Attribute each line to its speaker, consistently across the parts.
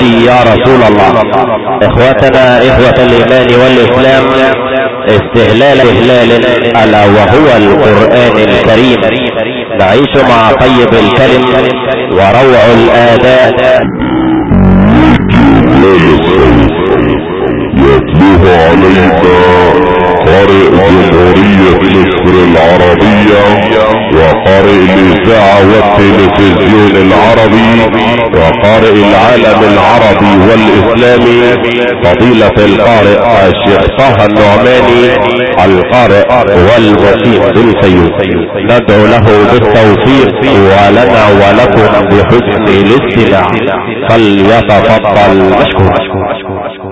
Speaker 1: يا رسول الله. إخوتنا إخوة الإيمان والإسلام استهلال اهلال ألا وهو القرآن الكريم. نعيش مع طيب الكلم وروع الآداء.
Speaker 2: يتلوه عليك. قارئ جمهورية مصر العربية وقارئ الإذاعة والتلفزيون العربي وقارئ العالم العربي والإسلامي فضيلة القارئ الشيخ طه النعماني القارئ والمقيم بالفيوم ندعو له بالتوفيق ولنا ولكم بحسن الاستماع. فليتفضل. مشكور.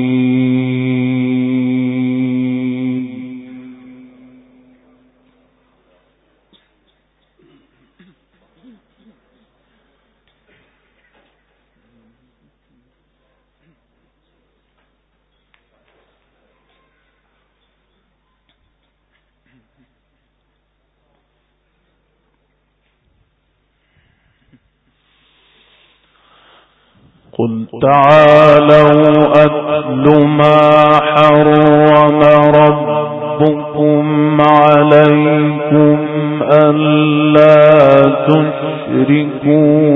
Speaker 3: قل تعالوا أتل ما حرم ربكم عليكم ألا تشركوا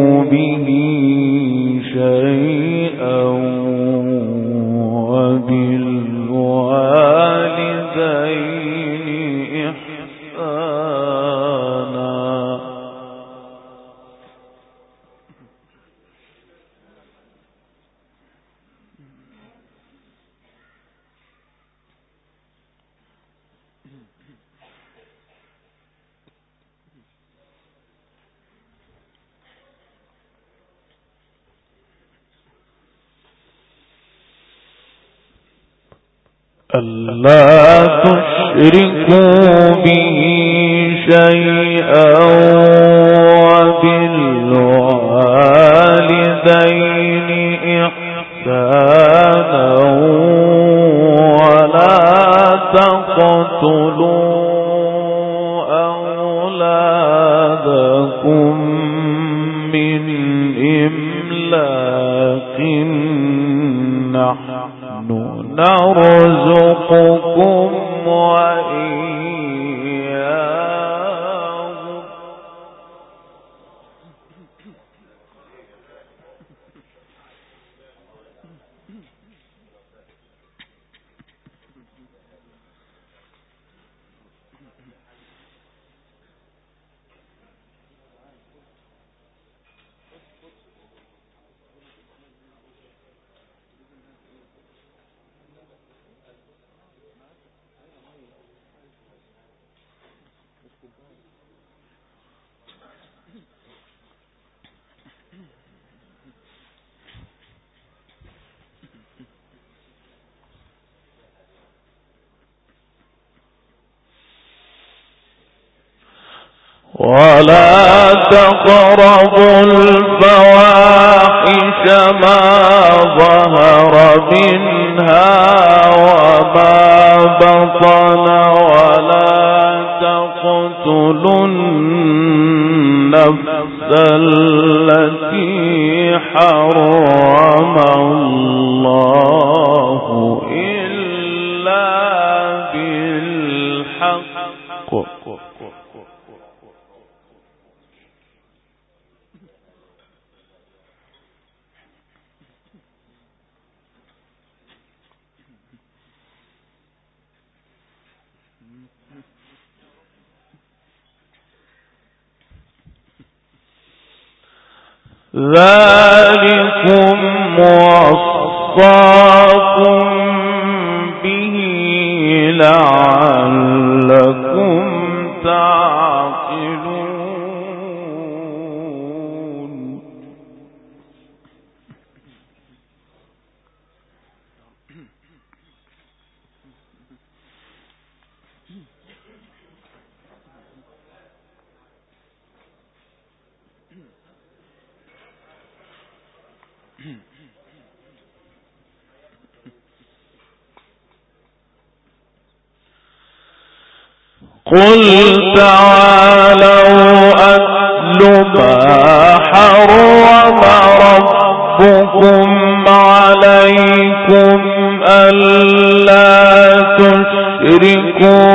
Speaker 3: إحسانا ولا تقتلوا أولادكم من إملاق. نحن نرزقكم وإياهم النفس التي حرم الله ذلكم تعالوا أتل ما حرم ربكم عليكم ألا تشركوا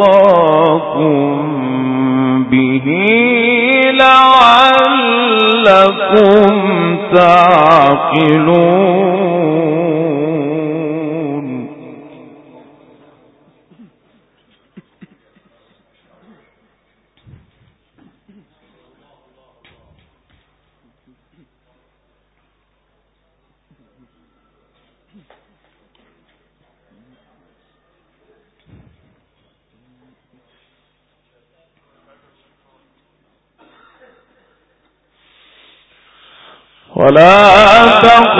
Speaker 3: وصاكم به لعلكم تعقلون. ولا تقربوا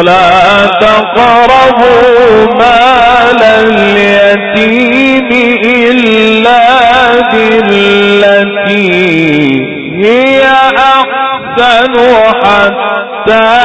Speaker 3: ولا تقربوا مال اليتيم إلا بالتي هي أحسن حتى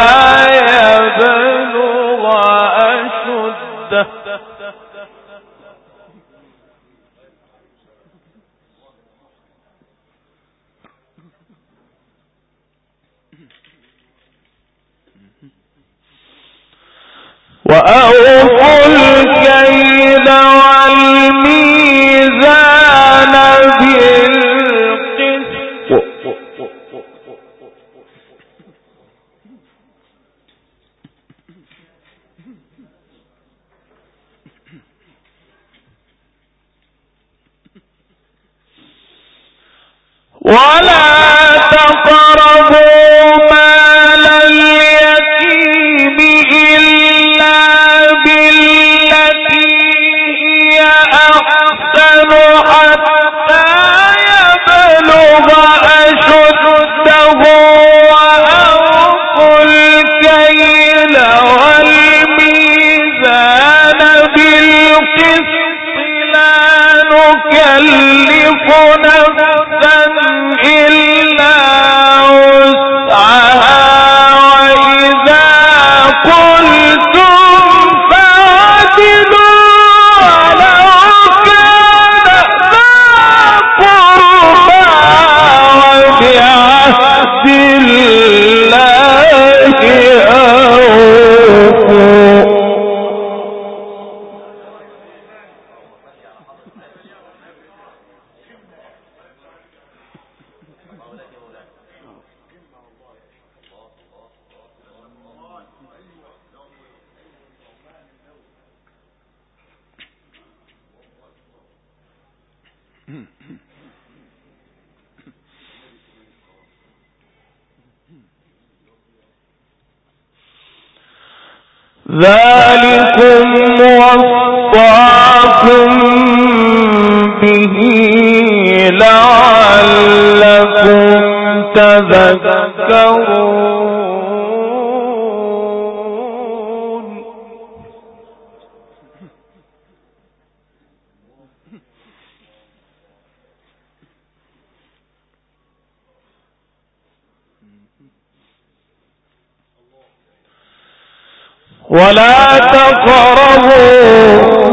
Speaker 3: ولا تقربوا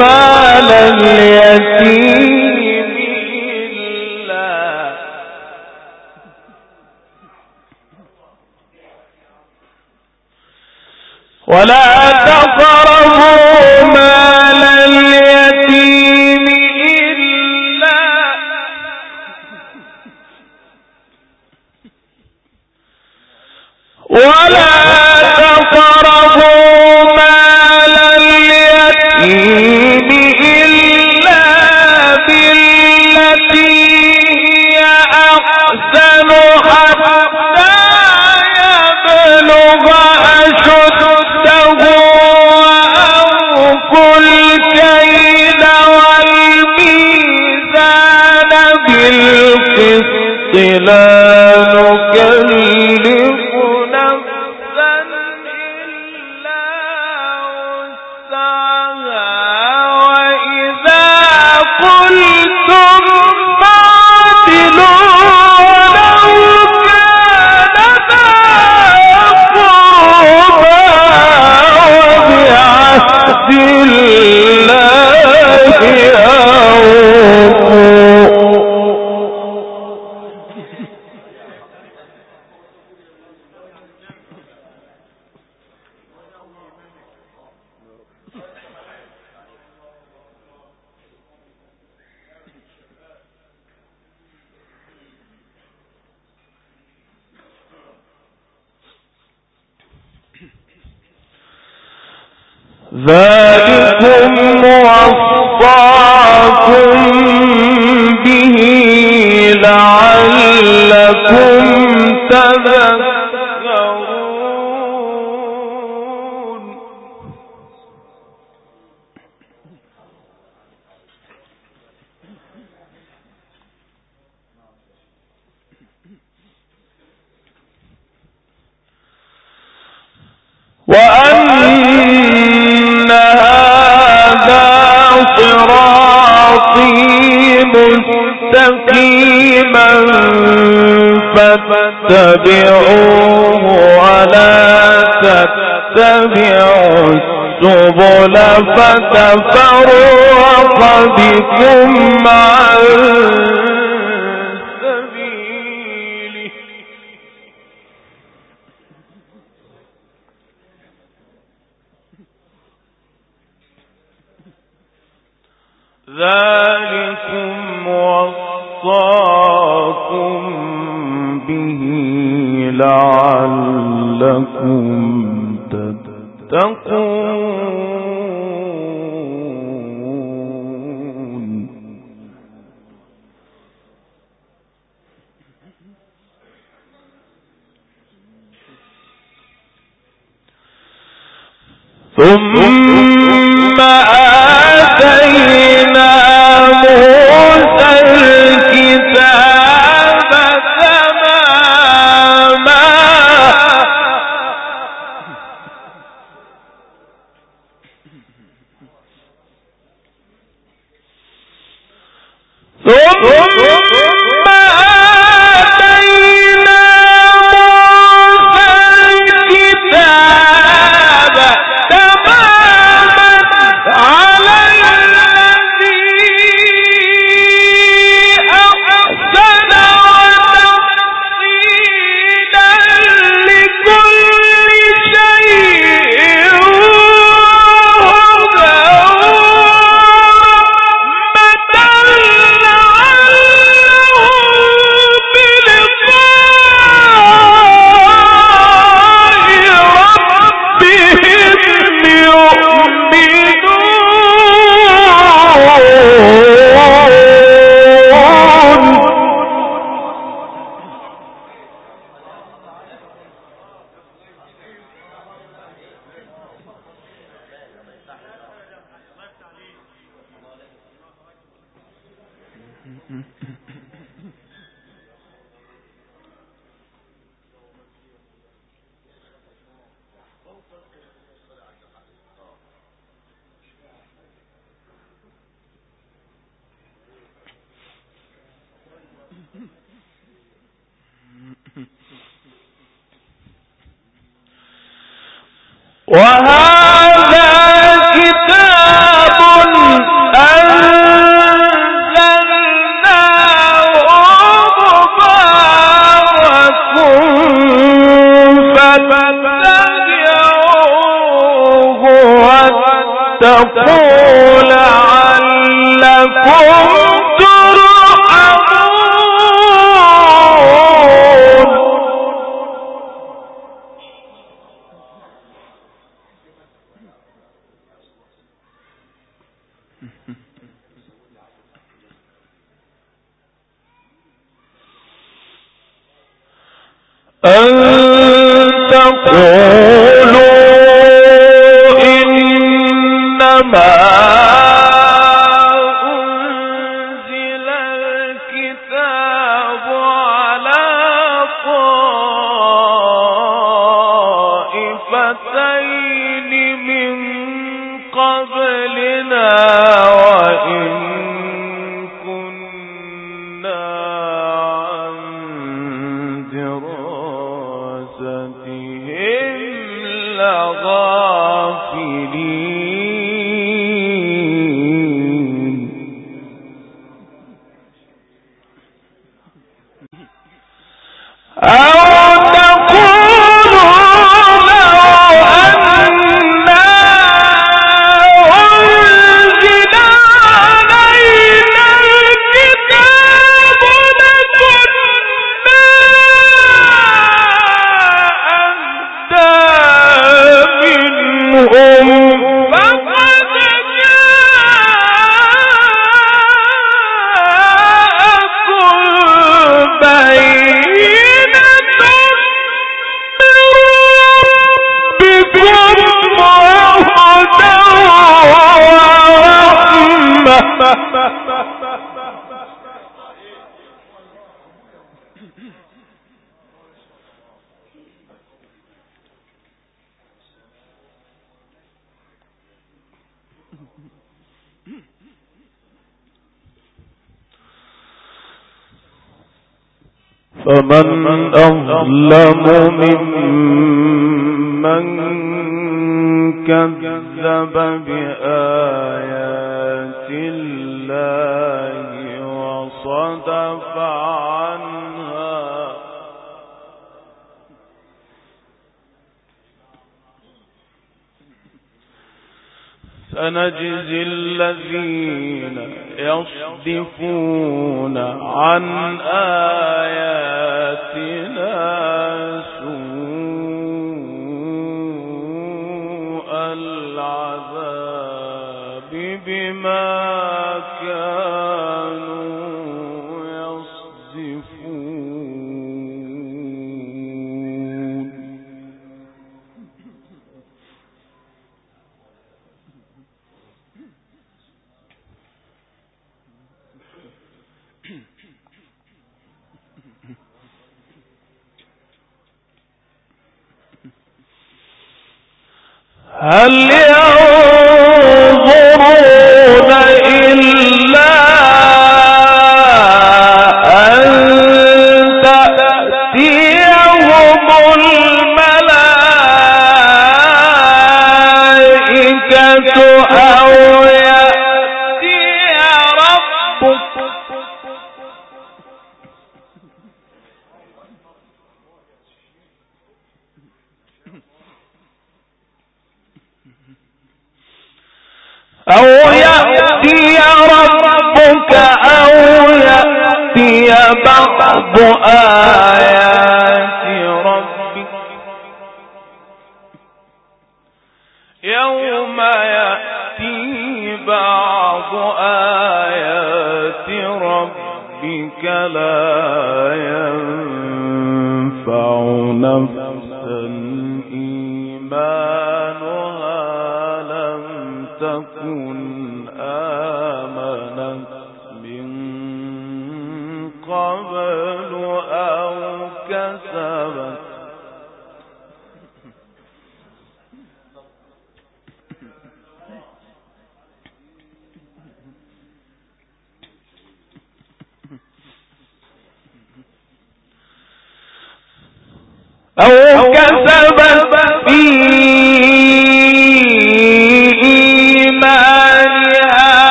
Speaker 3: مال اليتيم إلا ولا تقربوا مال ذلكم به لعلكم تتقون. أن تقولوا إنما فمن أظلم ممن كذب بآية سنجزي الذين يصدفون عن آياتنا سوء العذاب بما هل يوم أو كسبت في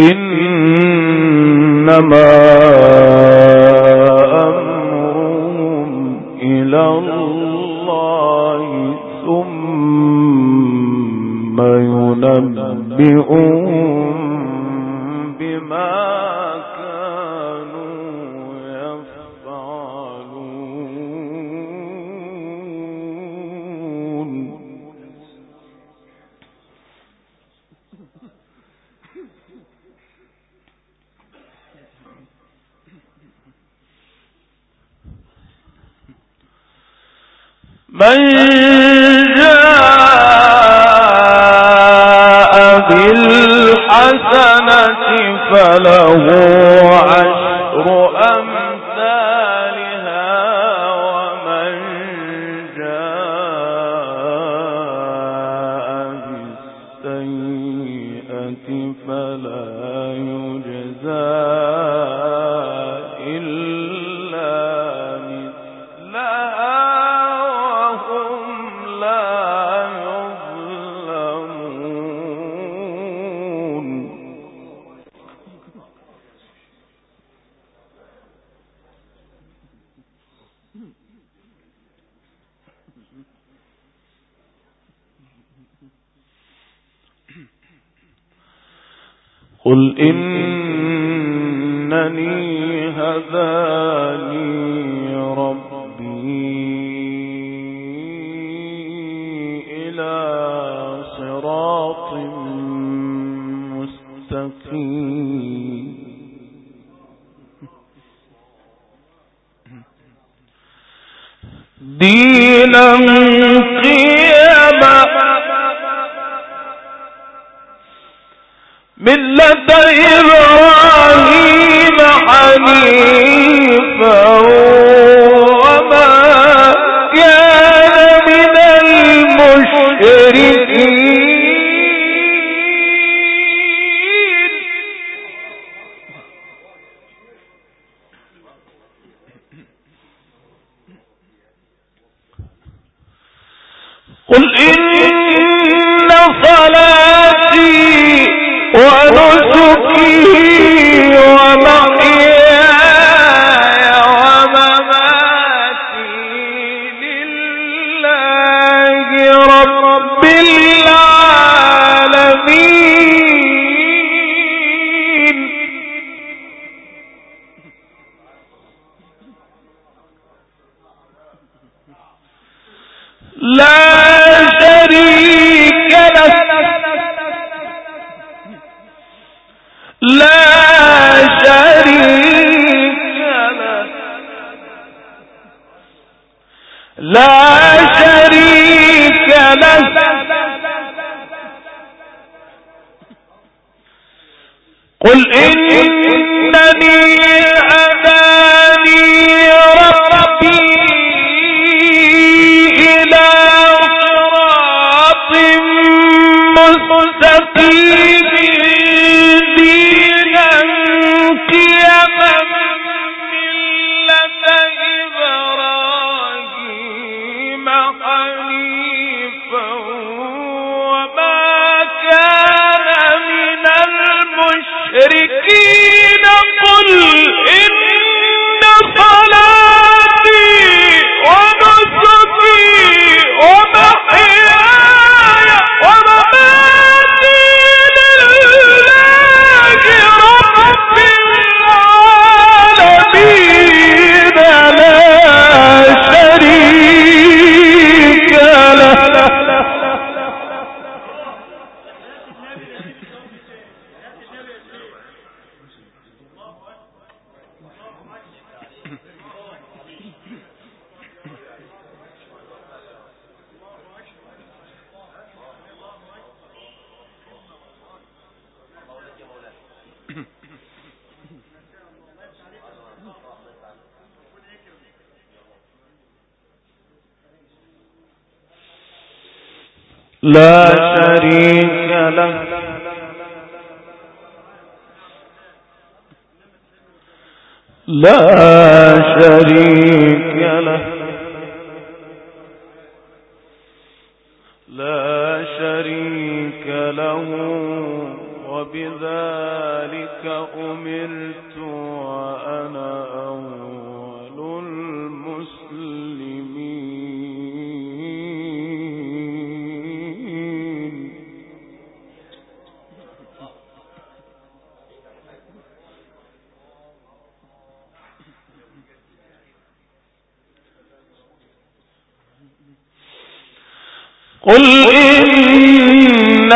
Speaker 3: إنما بالسيئة فلا يجزى قل إن صلاتي ونسكي Eriquinho! لا شريك له. لا شريك له. قل إنني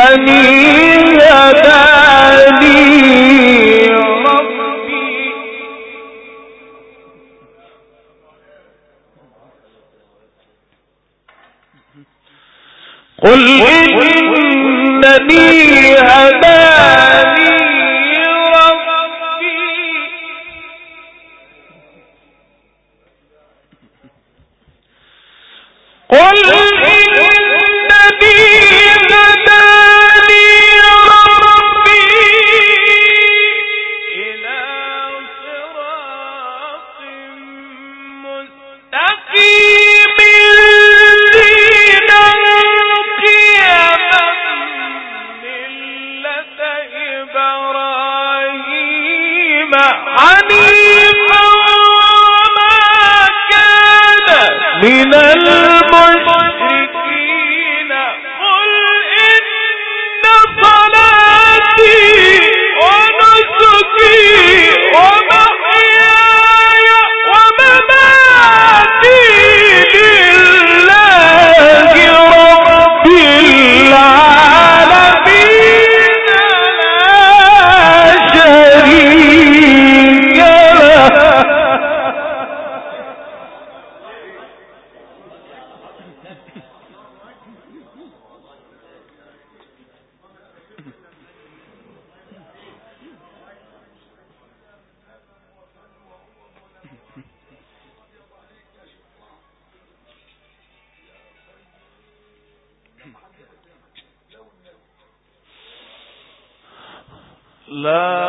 Speaker 3: لا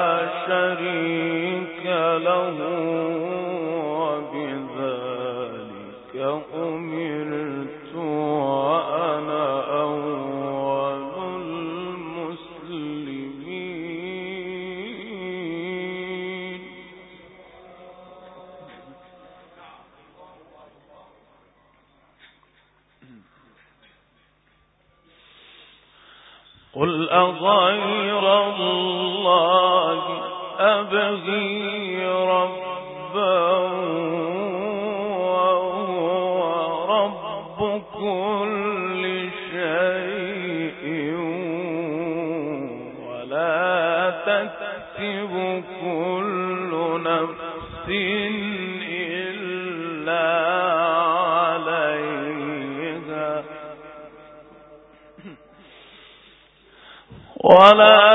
Speaker 3: تكسب كل نفس إلا عليها. ولا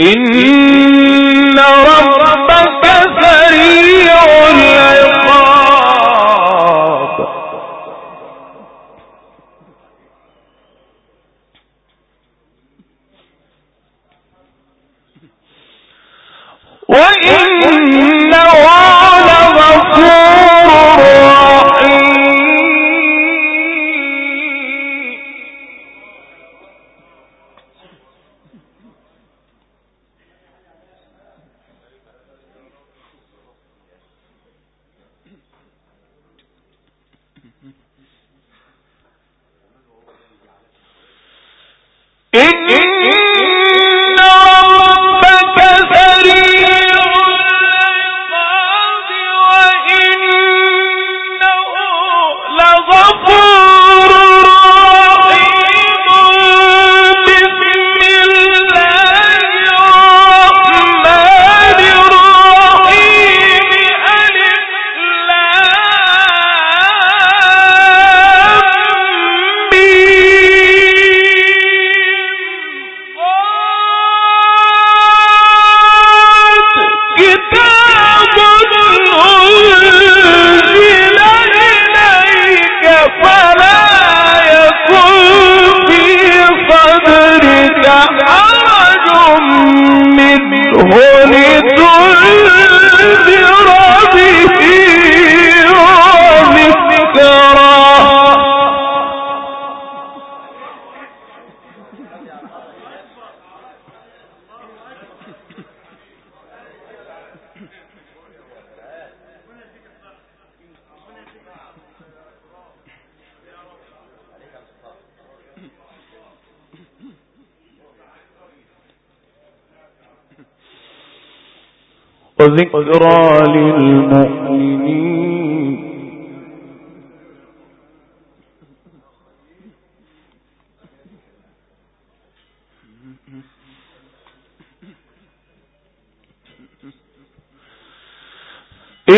Speaker 3: إن رب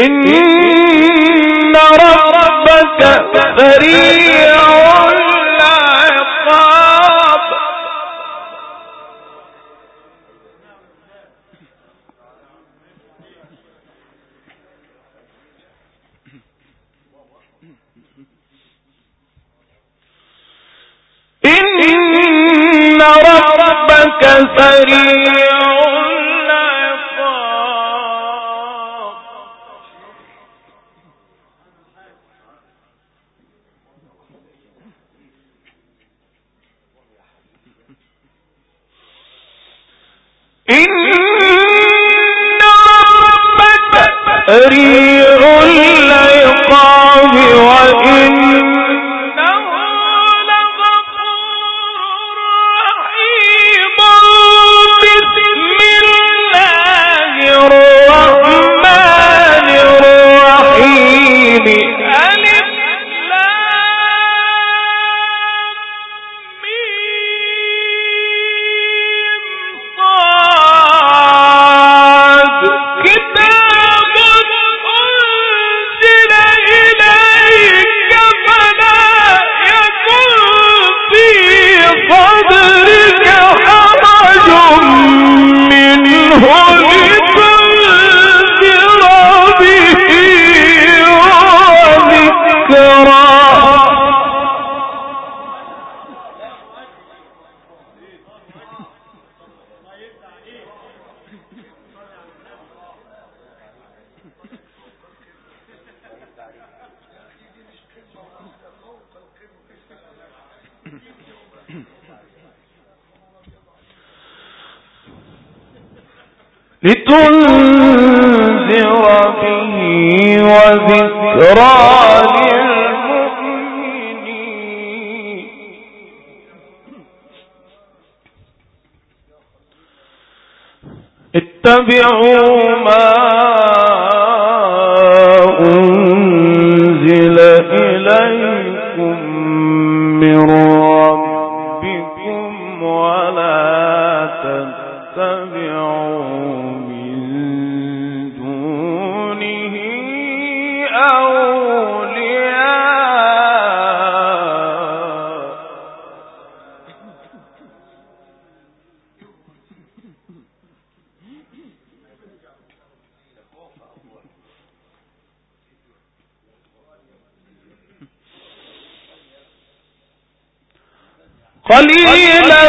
Speaker 3: إن ربك فريق. اتبعوا ما قليلا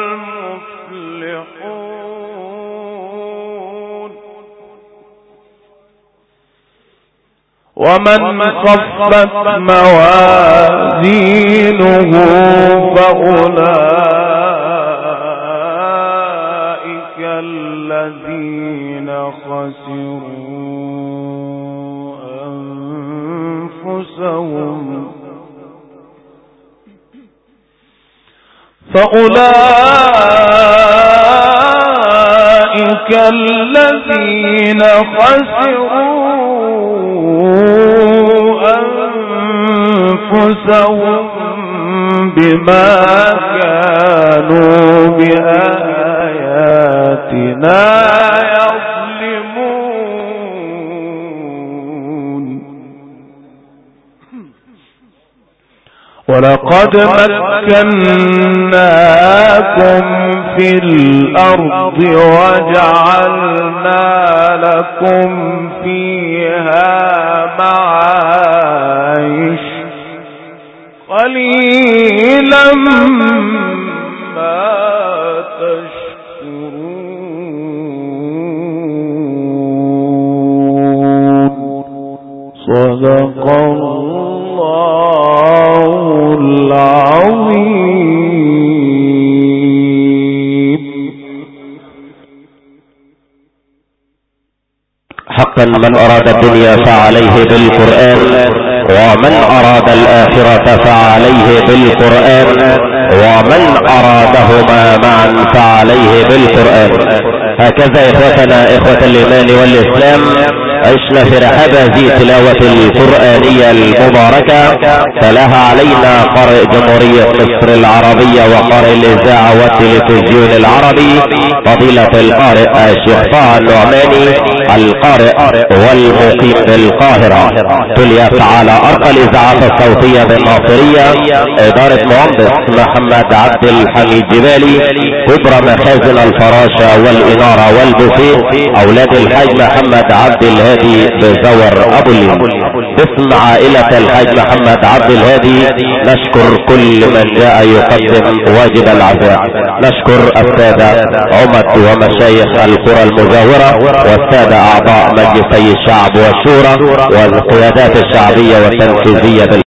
Speaker 3: ومن خفت موازينه فأولئك الذين خسروا أنفسهم. فأولئك الذين خسروا أنفسهم بما كانوا بآياتنا يظلمون. ولقد مكناكم في الأرض وجعلنا لكم فيها معايش قليلا ما تشكرون. صدق الله
Speaker 1: حقا من أراد الدنيا فعليه بالقرآن ومن أراد الآخرة فعليه بالقرآن ومن أرادهما معا فعليه بالقرآن. هكذا إخوتنا إخوة الإيمان والإسلام عشنا في رحاب هذه التلاوة القرآنية المباركة تلاها علينا قارئ جمهورية مصر العربية وقارئ الإذاعة والتلفزيون العربي فضيلة القارئ الشيخ طه النعماني القارئ والمقيم بالقاهرة تليت على أرقى الإذاعات الصوتية بالناصرية إدارة مهندس محمد عبد الحميد جبالي كبرى مخازن الفراشة والإنارة والبوفيه أولاد الحاج محمد عبد الهادي بزور أبو الليل باسم عائلة الحاج محمد عبد الهادي. نشكر كل من جاء يقدم واجب العزاء. نشكر السادة عمد ومشايخ القرى المجاورة والسادة أعضاء مجلسي الشعب والشورى والقيادات الشعبية والتنفيذية